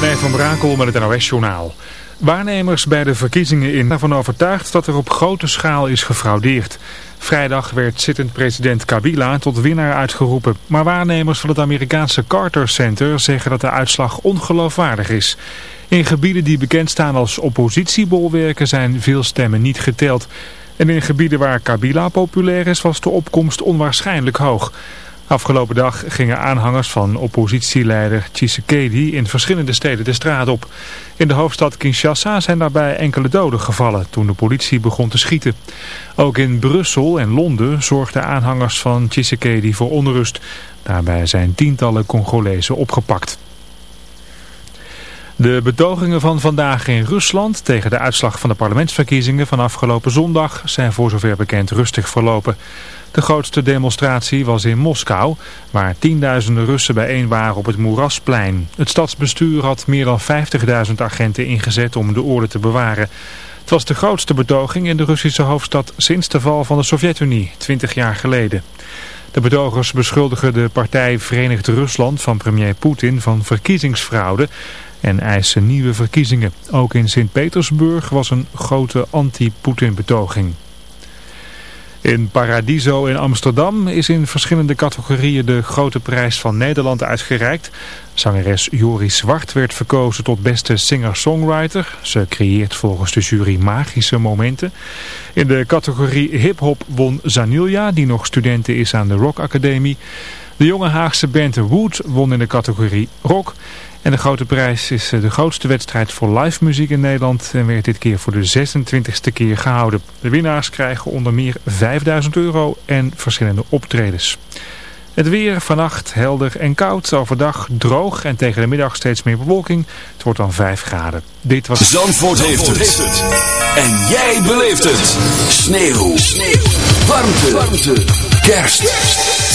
René van Brakel met het NOS-journaal. Waarnemers bij de verkiezingen in ervan overtuigd dat er op grote schaal is gefraudeerd. Vrijdag werd zittend president Kabila tot winnaar uitgeroepen. Maar waarnemers van het Amerikaanse Carter Center zeggen dat de uitslag ongeloofwaardig is. In gebieden die bekend staan als oppositiebolwerken zijn veel stemmen niet geteld. En in gebieden waar Kabila populair is was de opkomst onwaarschijnlijk hoog. Afgelopen dag gingen aanhangers van oppositieleider Tshisekedi in verschillende steden de straat op. In de hoofdstad Kinshasa zijn daarbij enkele doden gevallen toen de politie begon te schieten. Ook in Brussel en Londen zorgden aanhangers van Tshisekedi voor onrust. Daarbij zijn tientallen Congolezen opgepakt. De betogingen van vandaag in Rusland tegen de uitslag van de parlementsverkiezingen van afgelopen zondag zijn voor zover bekend rustig verlopen. De grootste demonstratie was in Moskou, waar tienduizenden Russen bijeen waren op het Moerasplein. Het stadsbestuur had meer dan 50.000 agenten ingezet om de orde te bewaren. Het was de grootste betoging in de Russische hoofdstad sinds de val van de Sovjet-Unie, 20 jaar geleden. De betogers beschuldigen de partij Verenigd Rusland van premier Poetin van verkiezingsfraude en eisen nieuwe verkiezingen. Ook in Sint-Petersburg was een grote anti-Poetin betoging. In Paradiso in Amsterdam is in verschillende categorieën de grote prijs van Nederland uitgereikt. Zangeres Joris Zwart werd verkozen tot beste singer-songwriter. Ze creëert volgens de jury magische momenten. In de categorie hip-hop won Zanilja, die nog studenten is aan de Rock Academie. De jonge Haagse band Wood won in de categorie rock. En de grote prijs is eh, de grootste wedstrijd voor live muziek in Nederland en werd dit keer voor de 26e keer gehouden. De winnaars krijgen onder meer 5000 euro en verschillende optredens. Het weer vannacht helder en koud, overdag droog en tegen de middag steeds meer bewolking. Het wordt dan 5 graden. Dit was... Zandvoort, heeft, het. En jij beleeft het. Sneeuw. Sneeuw. Warmte. Warmte. Kerst.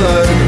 alone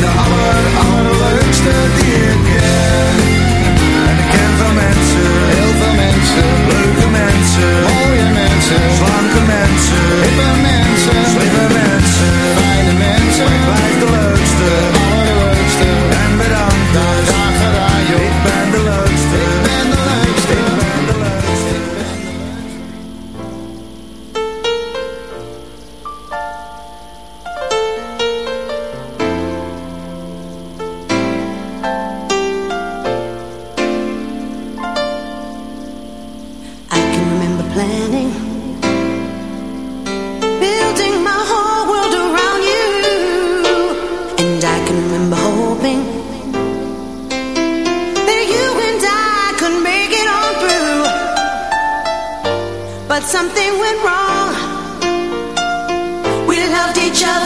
the heart but something went wrong. We loved each other.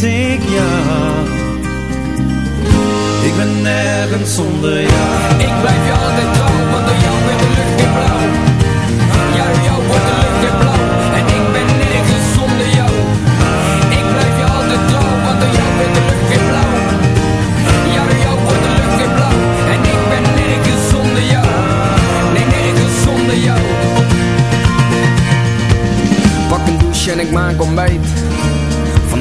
mis ik jou. Ik ben nergens zonder jou. Ik blijf je altijd trouw, want door jou wordt de lucht weer blauw. Ja, door jou wordt de lucht weer blauw en ik ben nergens zonder jou. Ik blijf je altijd trouw, want door jou wordt de lucht weer blauw. Ja, door jou wordt de lucht weer blauw en ik ben nergens zonder jou. Nee, nergens zonder jou. Pak een douche en ik maak ontbijt.